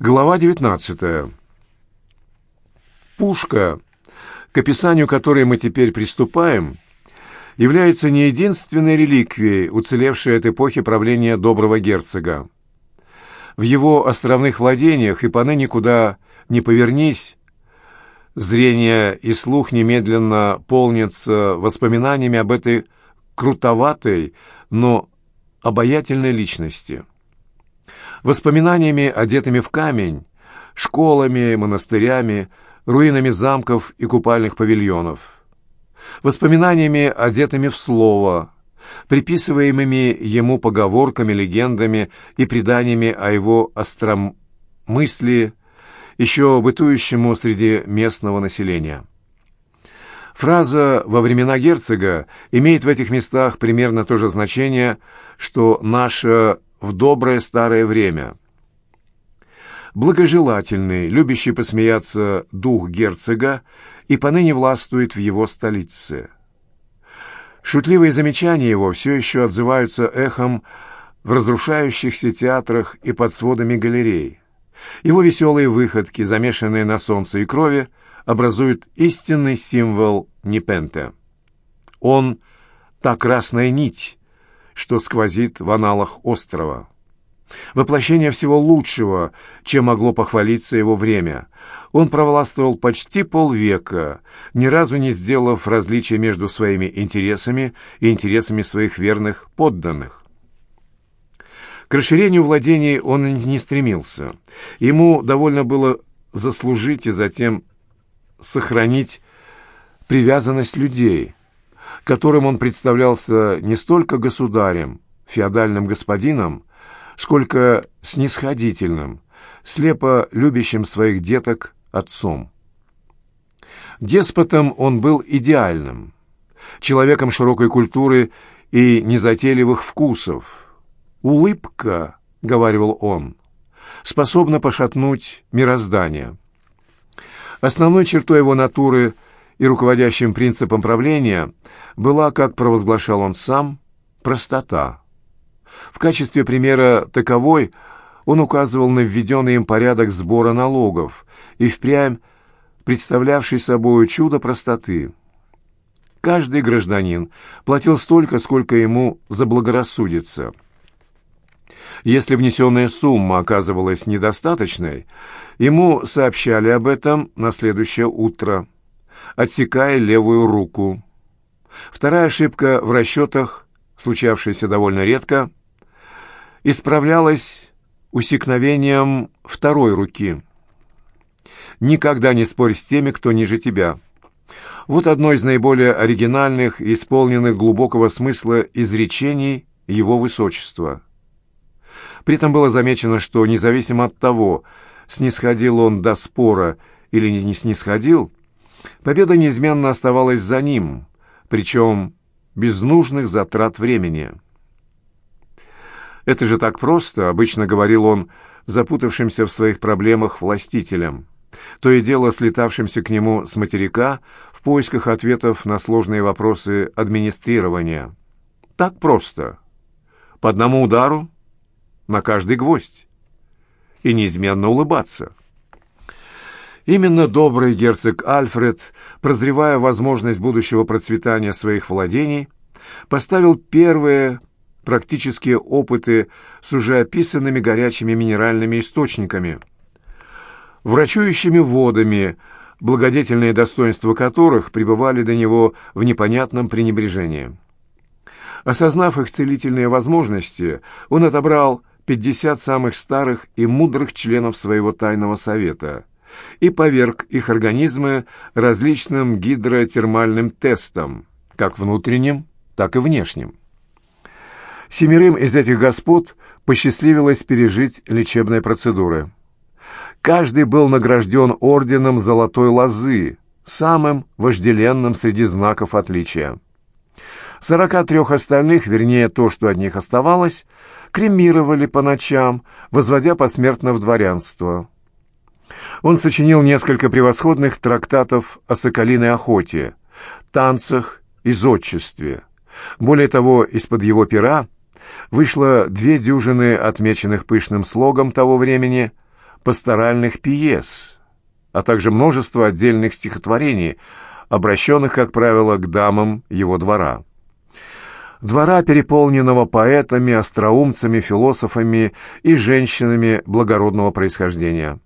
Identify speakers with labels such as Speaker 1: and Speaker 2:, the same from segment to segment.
Speaker 1: Глава 19. Пушка, к описанию которой мы теперь приступаем, является не единственной реликвией, уцелевшей от эпохи правления доброго герцога. В его островных владениях и поныне куда не повернись, зрение и слух немедленно полнятся воспоминаниями об этой крутоватой, но обаятельной личности – воспоминаниями, одетыми в камень, школами, монастырями, руинами замков и купальных павильонов, воспоминаниями, одетыми в слово, приписываемыми ему поговорками, легендами и преданиями о его остромыслии, еще бытующему среди местного населения. Фраза «во времена герцога» имеет в этих местах примерно то же значение, что наша в доброе старое время. Благожелательный, любящий посмеяться дух герцога и поныне властвует в его столице. Шутливые замечания его все еще отзываются эхом в разрушающихся театрах и под сводами галерей. Его веселые выходки, замешанные на солнце и крови, образуют истинный символ Непенте. Он — та красная нить, что сквозит в аналах острова. Воплощение всего лучшего, чем могло похвалиться его время. Он провластвовал почти полвека, ни разу не сделав различия между своими интересами и интересами своих верных подданных. К расширению владений он не стремился. Ему довольно было заслужить и затем сохранить привязанность людей – которым он представлялся не столько государем, феодальным господином, сколько снисходительным, слепо любящим своих деток отцом. Деспотом он был идеальным, человеком широкой культуры и незатейливых вкусов. «Улыбка», — говорил он, — способна пошатнуть мироздание. Основной чертой его натуры — и руководящим принципом правления была, как провозглашал он сам, простота. В качестве примера таковой он указывал на введенный им порядок сбора налогов и впрямь представлявший собой чудо простоты. Каждый гражданин платил столько, сколько ему заблагорассудится. Если внесенная сумма оказывалась недостаточной, ему сообщали об этом на следующее утро – отсекая левую руку. Вторая ошибка в расчетах, случавшаяся довольно редко, исправлялась усекновением второй руки. Никогда не спорь с теми, кто ниже тебя. Вот одно из наиболее оригинальных и исполненных глубокого смысла изречений его высочества. При этом было замечено, что независимо от того, снисходил он до спора или не снисходил, Победа неизменно оставалась за ним, причем без нужных затрат времени. «Это же так просто», — обычно говорил он, запутавшимся в своих проблемах властителям, то и дело слетавшимся к нему с материка в поисках ответов на сложные вопросы администрирования. «Так просто. По одному удару на каждый гвоздь. И неизменно улыбаться». Именно добрый герцог Альфред, прозревая возможность будущего процветания своих владений, поставил первые практические опыты с уже описанными горячими минеральными источниками, врачующими водами, благодетельные достоинства которых пребывали до него в непонятном пренебрежении. Осознав их целительные возможности, он отобрал 50 самых старых и мудрых членов своего тайного совета – и поверг их организмы различным гидротермальным тестам, как внутренним, так и внешним. Семерым из этих господ посчастливилось пережить лечебные процедуры. Каждый был награжден орденом Золотой Лозы, самым вожделенным среди знаков отличия. Сорока трех остальных, вернее, то, что от них оставалось, кремировали по ночам, возводя посмертно в дворянство. Он сочинил несколько превосходных трактатов о соколиной охоте, танцах и зодчестве. Более того, из-под его пера вышло две дюжины отмеченных пышным слогом того времени пасторальных пьес, а также множество отдельных стихотворений, обращенных, как правило, к дамам его двора. Двора, переполненного поэтами, остроумцами, философами и женщинами благородного происхождения.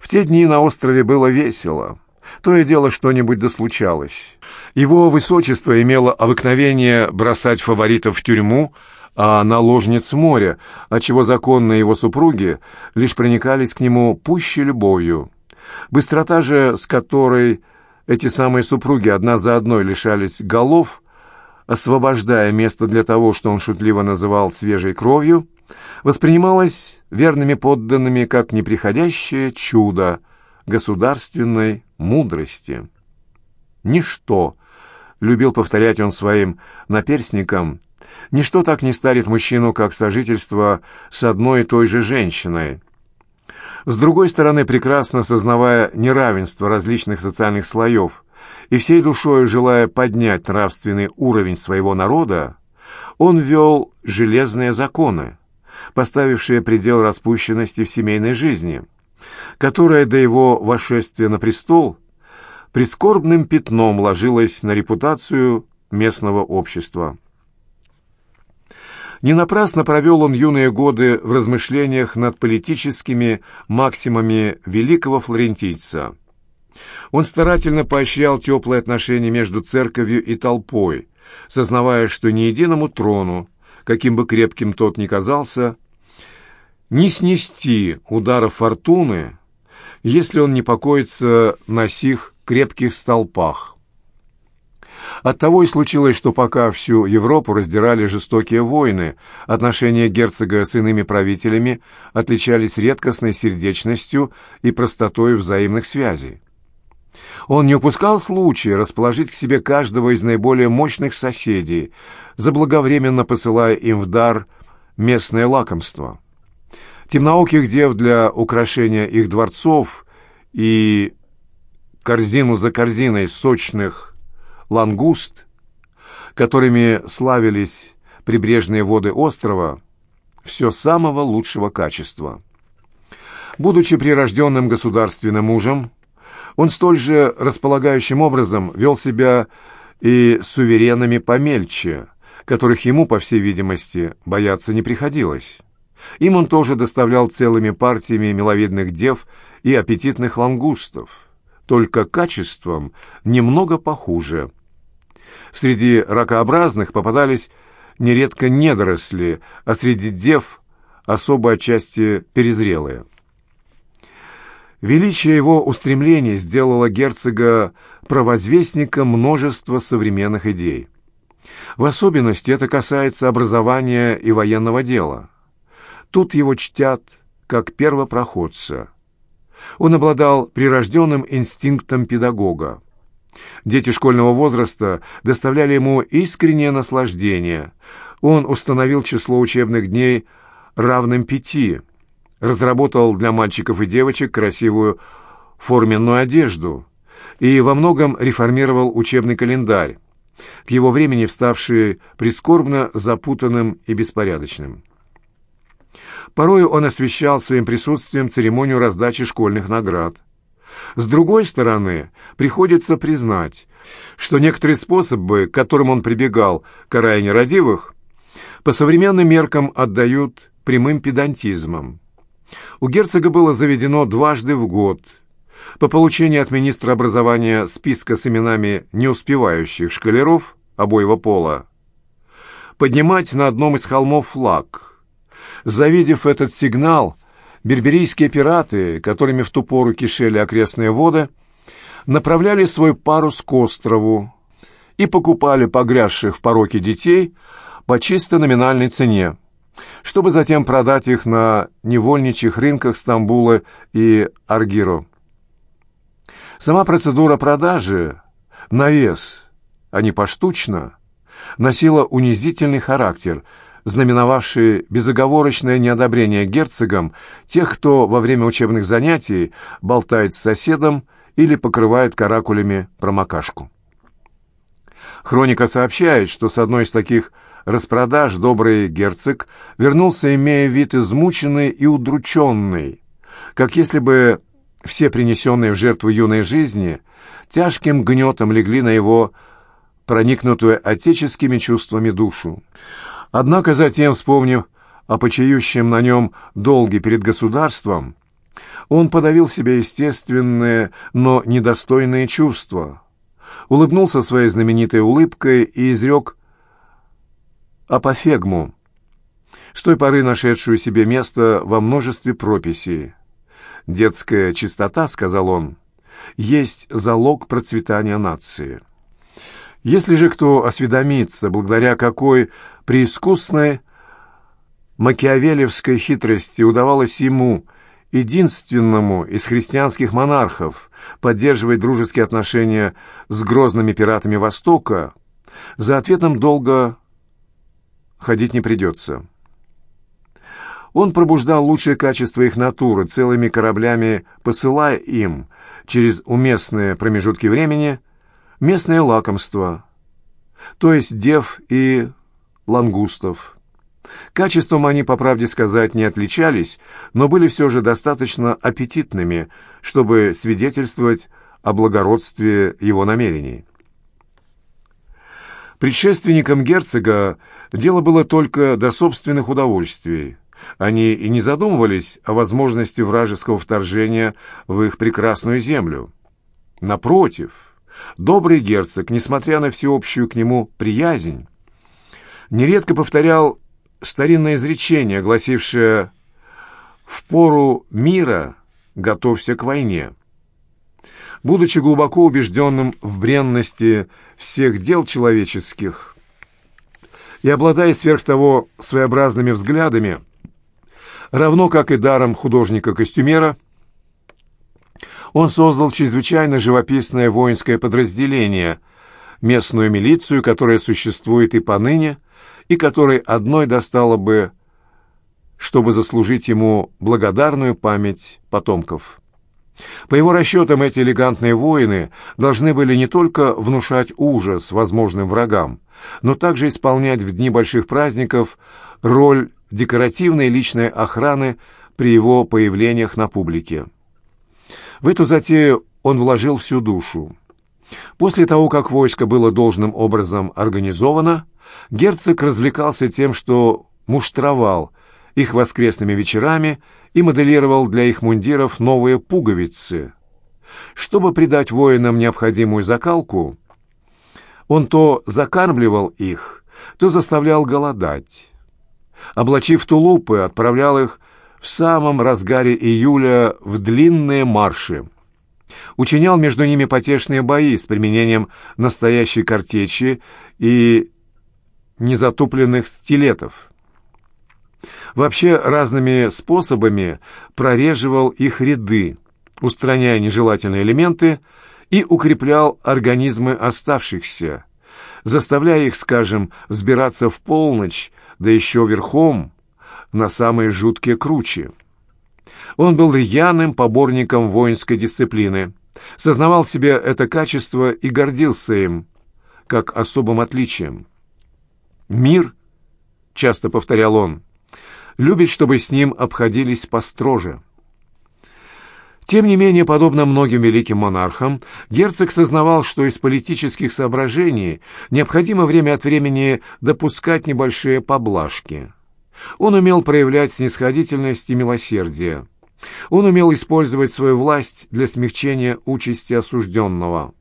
Speaker 1: В те дни на острове было весело. То и дело что-нибудь дослучалось. Его высочество имело обыкновение бросать фаворитов в тюрьму, а наложниц моря, отчего законные его супруги лишь проникались к нему пуще любовью. Быстрота же, с которой эти самые супруги одна за одной лишались голов, освобождая место для того, что он шутливо называл «свежей кровью», воспринималась верными подданными как неприходящее чудо государственной мудрости. Ничто, любил повторять он своим наперсникам, ничто так не старит мужчину, как сожительство с одной и той же женщиной. С другой стороны, прекрасно сознавая неравенство различных социальных слоев и всей душой желая поднять нравственный уровень своего народа, он ввел железные законы, поставившие предел распущенности в семейной жизни, которая до его восшествия на престол прискорбным пятном ложилась на репутацию местного общества. Не напрасно провел он юные годы в размышлениях над политическими максимами великого флорентийца. Он старательно поощрял теплые отношения между церковью и толпой, сознавая, что ни единому трону, каким бы крепким тот ни казался, не снести ударов фортуны, если он не покоится на сих крепких столпах. Оттого и случилось, что пока всю Европу раздирали жестокие войны, отношения герцога с иными правителями отличались редкостной сердечностью и простотой взаимных связей. Он не упускал случая расположить к себе каждого из наиболее мощных соседей, заблаговременно посылая им в дар местное лакомство. Темнооких дев для украшения их дворцов и корзину за корзиной сочных лангуст, которыми славились прибрежные воды острова, все самого лучшего качества. Будучи прирожденным государственным мужем, он столь же располагающим образом вел себя и суверенами помельче, которых ему, по всей видимости, бояться не приходилось. Им он тоже доставлял целыми партиями миловидных дев и аппетитных лангустов, только качеством немного похуже. Среди ракообразных попадались нередко недоросли, а среди дев особо отчасти перезрелые. Величие его устремлений сделало герцога провозвестником множества современных идей. В особенности это касается образования и военного дела. Тут его чтят как первопроходца. Он обладал прирожденным инстинктом педагога. Дети школьного возраста доставляли ему искреннее наслаждение. Он установил число учебных дней равным пяти, разработал для мальчиков и девочек красивую форменную одежду и во многом реформировал учебный календарь, к его времени вставший прискорбно запутанным и беспорядочным. Порою он освещал своим присутствием церемонию раздачи школьных наград. С другой стороны, приходится признать, что некоторые способы, к которым он прибегал, карая нерадивых, по современным меркам отдают прямым педантизмом. У герцога было заведено дважды в год по получении от министра образования списка с именами неуспевающих шкалеров обоего пола поднимать на одном из холмов флаг. Завидев этот сигнал, берберийские пираты, которыми в ту пору кишели окрестные воды, направляли свой парус к острову и покупали погрязших в пороке детей по чисто номинальной цене, чтобы затем продать их на невольничьих рынках Стамбула и Аргиро. Сама процедура продажи на вес, а не поштучно, носила унизительный характер – знаменовавшие безоговорочное неодобрение герцогам тех, кто во время учебных занятий болтает с соседом или покрывает каракулями промокашку. Хроника сообщает, что с одной из таких распродаж добрый герцог вернулся, имея вид измученный и удрученный. как если бы все принесенные в жертву юной жизни тяжким гнетом легли на его проникнутую отеческими чувствами душу. Однако затем, вспомнив о почающем на нем долге перед государством, он подавил себе естественные, но недостойные чувства, улыбнулся своей знаменитой улыбкой и изрек апофегму, с той поры нашедшую себе место во множестве прописей. «Детская чистота, — сказал он, — есть залог процветания нации». Если же кто осведомится, благодаря какой преискусной макиавелевской хитрости удавалось ему, единственному из христианских монархов, поддерживать дружеские отношения с грозными пиратами Востока, за ответом долго ходить не придется. Он пробуждал лучшие качества их натуры, целыми кораблями посылая им через уместные промежутки времени местное лакомство, то есть дев и лангустов. Качеством они, по правде сказать, не отличались, но были все же достаточно аппетитными, чтобы свидетельствовать о благородстве его намерений. Предшественникам герцога дело было только до собственных удовольствий. Они и не задумывались о возможности вражеского вторжения в их прекрасную землю. Напротив, Добрый герцог, несмотря на всеобщую к нему приязнь, нередко повторял старинное изречение, гласившее «В пору мира готовься к войне». Будучи глубоко убежденным в бренности всех дел человеческих и обладая сверх того своеобразными взглядами, равно как и даром художника-костюмера, он создал чрезвычайно живописное воинское подразделение, местную милицию, которая существует и поныне, и которой одной достало бы, чтобы заслужить ему благодарную память потомков. По его расчетам, эти элегантные воины должны были не только внушать ужас возможным врагам, но также исполнять в дни больших праздников роль декоративной личной охраны при его появлениях на публике. В эту затею он вложил всю душу. После того, как войско было должным образом организовано, герцог развлекался тем, что муштровал их воскресными вечерами и моделировал для их мундиров новые пуговицы. Чтобы придать воинам необходимую закалку, он то закармливал их, то заставлял голодать. Облачив тулупы, отправлял их в самом разгаре июля в длинные марши. Учинял между ними потешные бои с применением настоящей картечи и незатупленных стилетов. Вообще разными способами прореживал их ряды, устраняя нежелательные элементы и укреплял организмы оставшихся, заставляя их, скажем, взбираться в полночь, да еще верхом, на самые жуткие кручи. Он был рьяным поборником воинской дисциплины, сознавал себе это качество и гордился им, как особым отличием. «Мир», — часто повторял он, — «любит, чтобы с ним обходились построже». Тем не менее, подобно многим великим монархам, герцог сознавал, что из политических соображений необходимо время от времени допускать небольшие поблажки. Он умел проявлять снисходительность и милосердие. Он умел использовать свою власть для смягчения участи осужденного.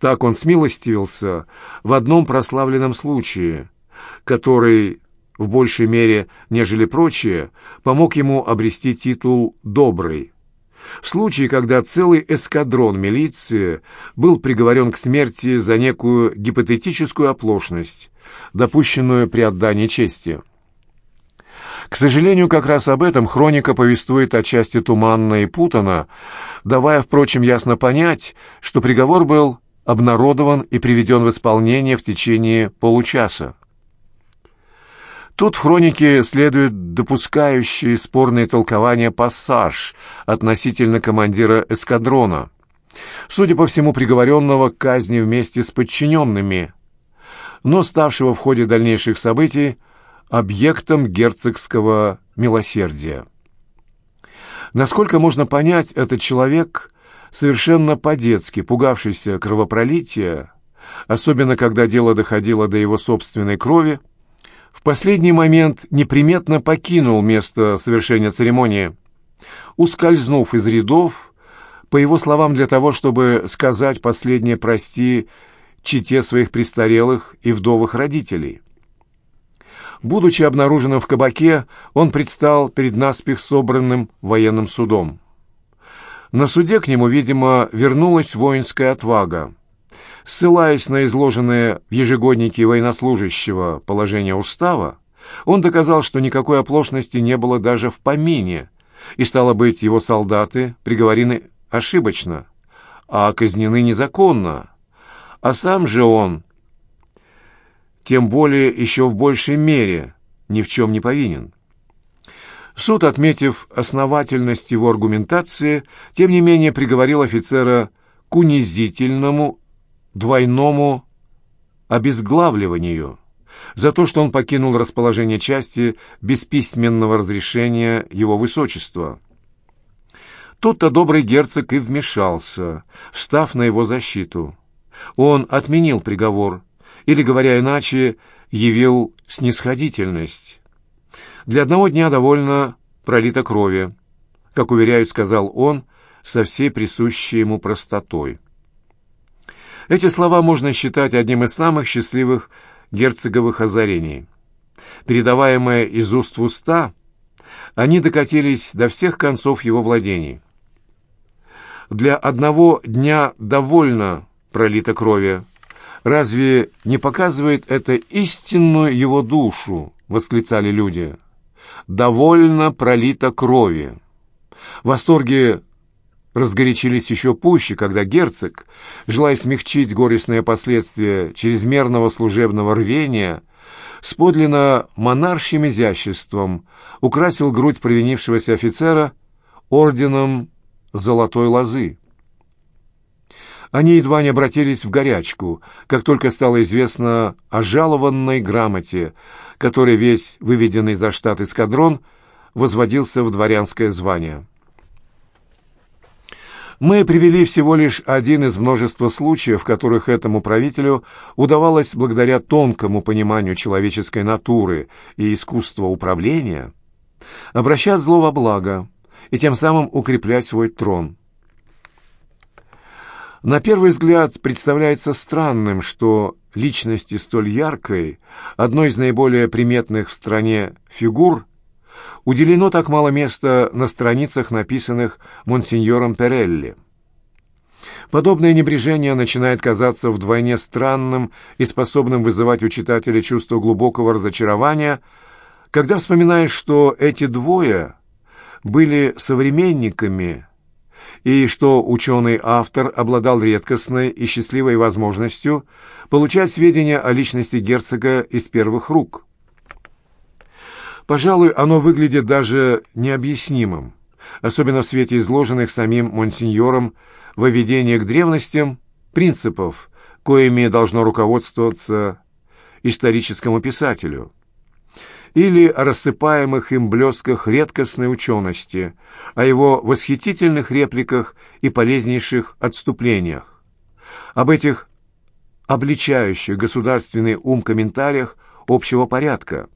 Speaker 1: Так он смилостивился в одном прославленном случае, который в большей мере, нежели прочие, помог ему обрести титул «добрый». В случае, когда целый эскадрон милиции был приговорен к смерти за некую гипотетическую оплошность, допущенную при отдании чести. К сожалению, как раз об этом хроника повествует отчасти туманно и путано, давая, впрочем, ясно понять, что приговор был обнародован и приведен в исполнение в течение получаса. Тут в хронике следует допускающий спорные толкования пассаж относительно командира эскадрона, судя по всему, приговоренного к казни вместе с подчиненными, но ставшего в ходе дальнейших событий объектом герцогского милосердия. Насколько можно понять, этот человек совершенно по-детски, пугавшийся кровопролития, особенно когда дело доходило до его собственной крови, в последний момент неприметно покинул место совершения церемонии, ускользнув из рядов, по его словам, для того, чтобы сказать последнее «прости» чите своих престарелых и вдовых родителей. Будучи обнаруженным в кабаке, он предстал перед наспех собранным военным судом. На суде к нему, видимо, вернулась воинская отвага. Ссылаясь на изложенное в ежегоднике военнослужащего положение устава, он доказал, что никакой оплошности не было даже в помине, и, стало быть, его солдаты приговорены ошибочно, а казнены незаконно, а сам же он, тем более еще в большей мере, ни в чем не повинен. Суд, отметив основательность его аргументации, тем не менее приговорил офицера к унизительному двойному обезглавливанию за то, что он покинул расположение части без письменного разрешения его высочества. Тут-то добрый герцог и вмешался, встав на его защиту. Он отменил приговор, или, говоря иначе, явил снисходительность. Для одного дня довольно пролито крови, как уверяют, сказал он, со всей присущей ему простотой. Эти слова можно считать одним из самых счастливых герцоговых озарений. Передаваемые из уст в уста, они докатились до всех концов его владений. Для одного дня довольно пролито крови. Разве не показывает это истинную его душу? Восклицали люди. Довольно пролито крови. В восторге разгорячились еще пуще, когда герцог, желая смягчить горестные последствия чрезмерного служебного рвения, с подлинно монаршим изяществом украсил грудь провинившегося офицера орденом золотой лозы. Они едва не обратились в горячку, как только стало известно о жалованной грамоте, которой весь выведенный за штат эскадрон возводился в дворянское звание. Мы привели всего лишь один из множества случаев, в которых этому правителю удавалось, благодаря тонкому пониманию человеческой натуры и искусства управления, обращать зло во благо и тем самым укреплять свой трон. На первый взгляд представляется странным, что личности столь яркой, одной из наиболее приметных в стране фигур, уделено так мало места на страницах, написанных монсеньором Перелли. Подобное небрежение начинает казаться вдвойне странным и способным вызывать у читателя чувство глубокого разочарования, когда вспоминаешь, что эти двое были современниками и что ученый-автор обладал редкостной и счастливой возможностью получать сведения о личности герцога из первых рук. Пожалуй, оно выглядит даже необъяснимым, особенно в свете изложенных самим монсеньором выведения к древностям принципов, коими должно руководствоваться историческому писателю, или о рассыпаемых им блесках редкостной учености, о его восхитительных репликах и полезнейших отступлениях, об этих обличающих государственный ум комментариях общего порядка,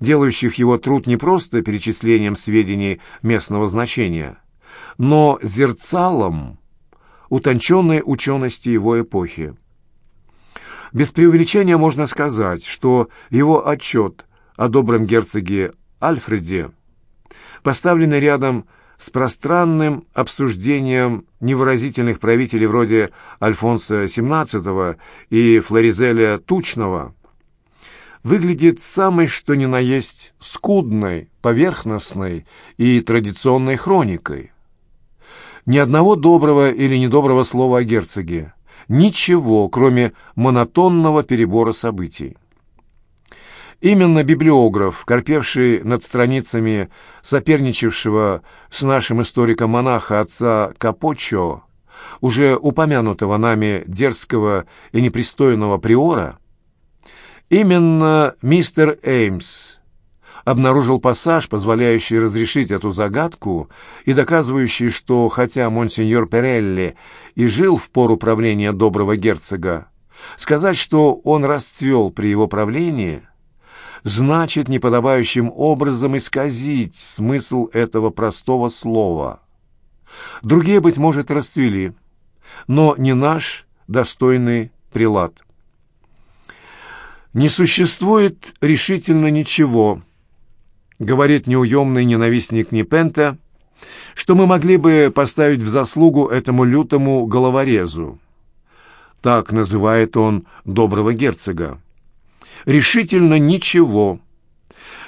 Speaker 1: делающих его труд не просто перечислением сведений местного значения, но зерцалом утонченной учености его эпохи. Без преувеличения можно сказать, что его отчет о добром герцоге Альфреде, поставленный рядом с пространным обсуждением невыразительных правителей вроде Альфонса XVII и Флоризеля Тучного, выглядит самой что ни на есть скудной, поверхностной и традиционной хроникой. Ни одного доброго или недоброго слова о герцоге. Ничего, кроме монотонного перебора событий. Именно библиограф, корпевший над страницами соперничавшего с нашим историком-монаха отца Капоччо, уже упомянутого нами дерзкого и непристойного приора, Именно мистер Эймс, обнаружил пассаж, позволяющий разрешить эту загадку и доказывающий, что хотя монсеньор Перелли и жил в пору правления доброго герцога, сказать, что он расцвел при его правлении, значит неподобающим образом исказить смысл этого простого слова. Другие, быть может, расцвели, но не наш достойный прилад. Не существует решительно ничего, говорит неуемный ненавистник Непента, что мы могли бы поставить в заслугу этому лютому головорезу. Так называет он доброго герцога. Решительно ничего.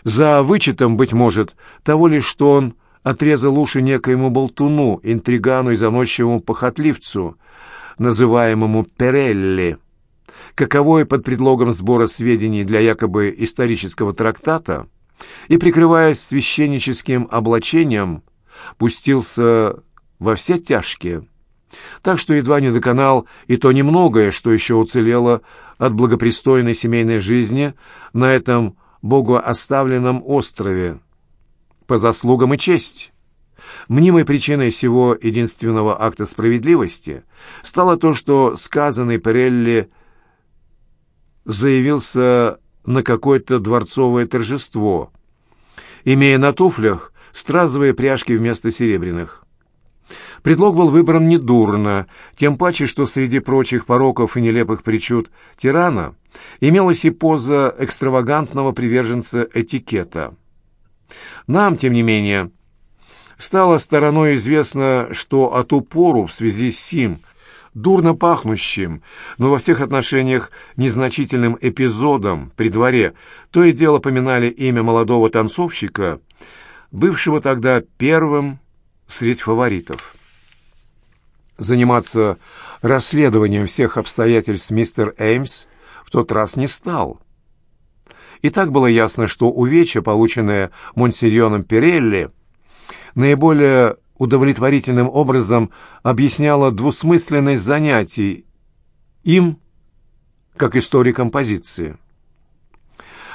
Speaker 1: За вычетом, быть может, того лишь, что он отрезал уши некоему болтуну, интригану и заносчивому похотливцу, называемому Перелли, каковой под предлогом сбора сведений для якобы исторического трактата и, прикрываясь священническим облачением, пустился во все тяжкие, так что едва не доконал и то немногое, что еще уцелело от благопристойной семейной жизни на этом богооставленном острове, по заслугам и честь. Мнимой причиной всего единственного акта справедливости стало то, что сказанный Перелли заявился на какое-то дворцовое торжество, имея на туфлях стразовые пряжки вместо серебряных. Предлог был выбран недурно, тем паче, что среди прочих пороков и нелепых причуд тирана имелась и поза экстравагантного приверженца этикета. Нам, тем не менее, стало стороной известно, что от упору в связи с сим дурно пахнущим, но во всех отношениях незначительным эпизодом при дворе, то и дело поминали имя молодого танцовщика, бывшего тогда первым среди фаворитов. Заниматься расследованием всех обстоятельств мистер Эймс в тот раз не стал. И так было ясно, что увечья, полученное Монсерьоном Перелли, наиболее удовлетворительным образом объясняла двусмысленность занятий им, как историкам позиции.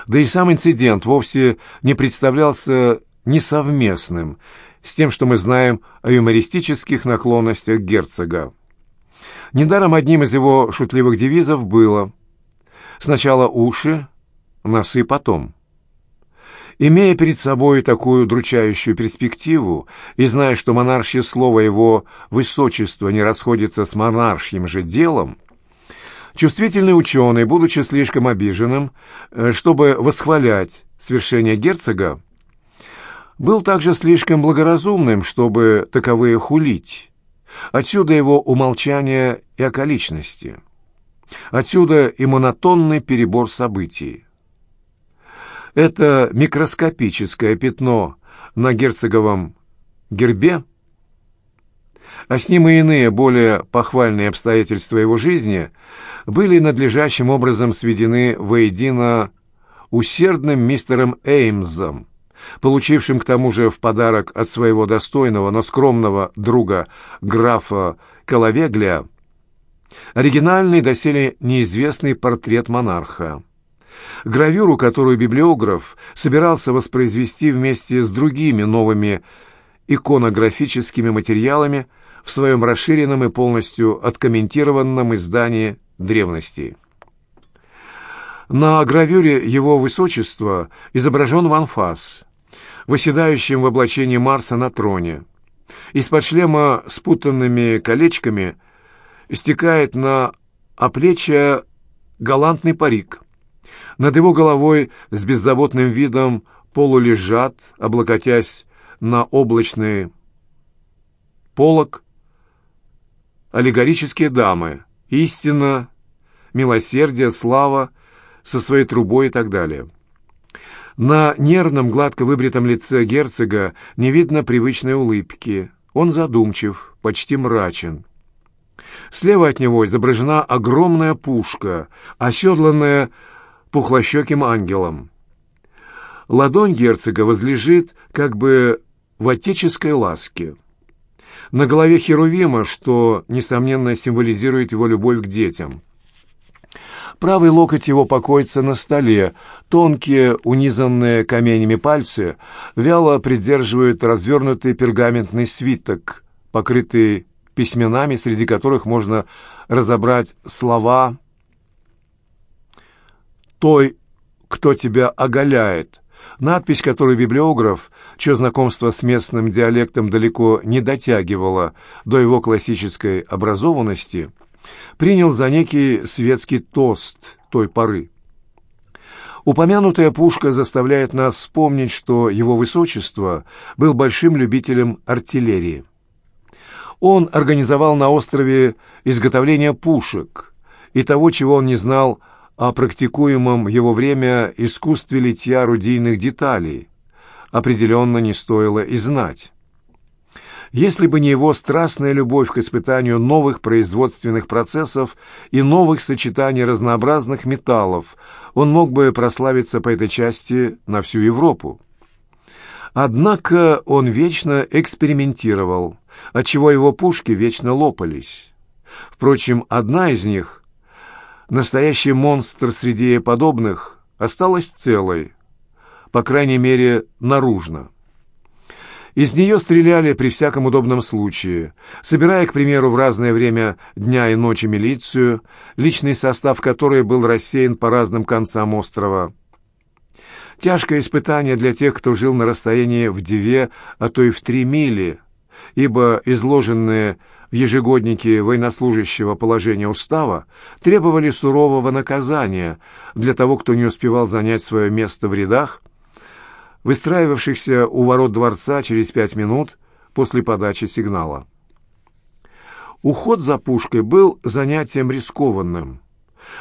Speaker 1: Да и сам инцидент вовсе не представлялся несовместным с тем, что мы знаем о юмористических наклонностях герцога. Недаром одним из его шутливых девизов было «Сначала уши, носы потом». Имея перед собой такую дручающую перспективу и зная, что монаршье слово его высочества не расходится с монаршьим же делом, чувствительный ученый, будучи слишком обиженным, э, чтобы восхвалять свершение герцога, был также слишком благоразумным, чтобы таковые хулить. Отсюда его умолчание и околичности. Отсюда и монотонный перебор событий. Это микроскопическое пятно на герцоговом гербе, а с ним и иные более похвальные обстоятельства его жизни были надлежащим образом сведены воедино усердным мистером Эймсом, получившим к тому же в подарок от своего достойного, но скромного друга графа Калавеглия оригинальный доселе неизвестный портрет монарха. Гравюру, которую библиограф собирался воспроизвести вместе с другими новыми иконографическими материалами в своем расширенном и полностью откомментированном издании древностей. На гравюре его высочества изображен ванфас, восседающим в облачении Марса на троне. Из-под шлема спутанными колечками стекает на оплечье галантный парик. Над его головой с беззаботным видом полулежат, облокотясь на облачный полог, аллегорические дамы, истина, милосердие, слава, со своей трубой и так далее. На нервном, гладко выбритом лице герцога не видно привычной улыбки. Он задумчив, почти мрачен. Слева от него изображена огромная пушка, оседланная пухлощеким ангелом. Ладонь герцога возлежит как бы в отеческой ласке. На голове Херувима, что, несомненно, символизирует его любовь к детям. Правый локоть его покоится на столе, тонкие, унизанные каменями пальцы вяло придерживают развернутый пергаментный свиток, покрытый письменами, среди которых можно разобрать слова «Той, кто тебя оголяет», надпись которой библиограф, чье знакомство с местным диалектом далеко не дотягивало до его классической образованности, принял за некий светский тост той поры. Упомянутая пушка заставляет нас вспомнить, что его высочество был большим любителем артиллерии. Он организовал на острове изготовление пушек и того, чего он не знал о практикуемом его время искусстве литья орудийных деталей, определенно не стоило и знать. Если бы не его страстная любовь к испытанию новых производственных процессов и новых сочетаний разнообразных металлов, он мог бы прославиться по этой части на всю Европу. Однако он вечно экспериментировал, отчего его пушки вечно лопались. Впрочем, одна из них, настоящий монстр среди подобных, осталась целой, по крайней мере, наружно. Из нее стреляли при всяком удобном случае, собирая, к примеру, в разное время дня и ночи милицию, личный состав которой был рассеян по разным концам острова. Тяжкое испытание для тех, кто жил на расстоянии в две, а то и в три мили, ибо изложенные в ежегоднике военнослужащего положения устава требовали сурового наказания для того, кто не успевал занять свое место в рядах, выстраивавшихся у ворот дворца через пять минут после подачи сигнала. Уход за пушкой был занятием рискованным.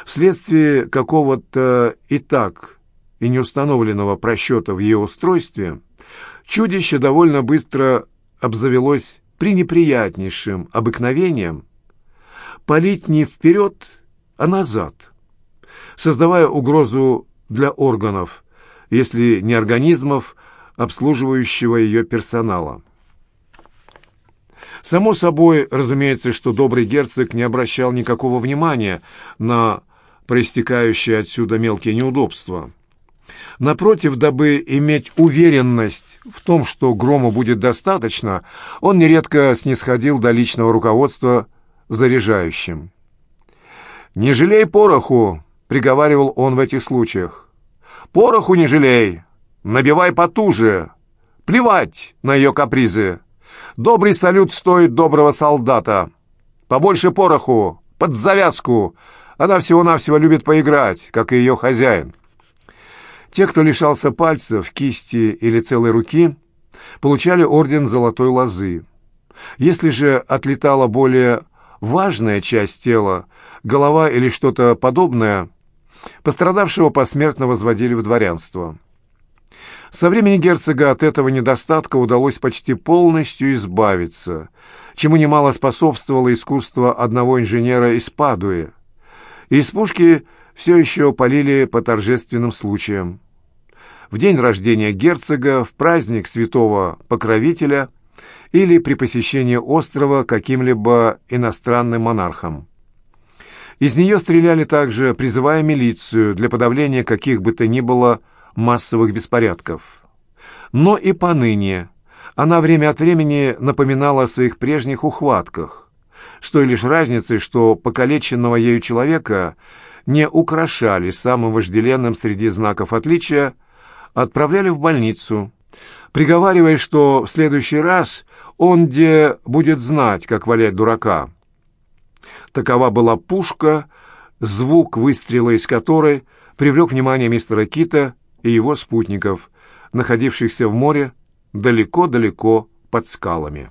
Speaker 1: Вследствие какого-то и так и неустановленного просчета в ее устройстве, чудище довольно быстро обзавелось пренеприятнейшим обыкновением палить не вперед, а назад, создавая угрозу для органов, если не организмов, обслуживающего ее персонала. Само собой, разумеется, что добрый герцог не обращал никакого внимания на проистекающие отсюда мелкие неудобства – Напротив, дабы иметь уверенность в том, что грома будет достаточно, он нередко снисходил до личного руководства заряжающим. «Не жалей пороху!» — приговаривал он в этих случаях. «Пороху не жалей! Набивай потуже! Плевать на ее капризы! Добрый салют стоит доброго солдата! Побольше пороху! Под завязку! Она всего-навсего любит поиграть, как и ее хозяин!» Те, кто лишался пальцев, кисти или целой руки, получали орден Золотой Лозы. Если же отлетала более важная часть тела, голова или что-то подобное, пострадавшего посмертно возводили в дворянство. Со времени герцога от этого недостатка удалось почти полностью избавиться, чему немало способствовало искусство одного инженера из Падуи. Из пушки все еще полили по торжественным случаям в день рождения герцога, в праздник святого покровителя или при посещении острова каким-либо иностранным монархом. Из нее стреляли также, призывая милицию для подавления каких бы то ни было массовых беспорядков. Но и поныне она время от времени напоминала о своих прежних ухватках, с той лишь разницей, что покалеченного ею человека не украшали самым вожделенным среди знаков отличия отправляли в больницу, приговаривая, что в следующий раз он где будет знать, как валять дурака. Такова была пушка, звук выстрела из которой привлек внимание мистера Кита и его спутников, находившихся в море далеко-далеко под скалами.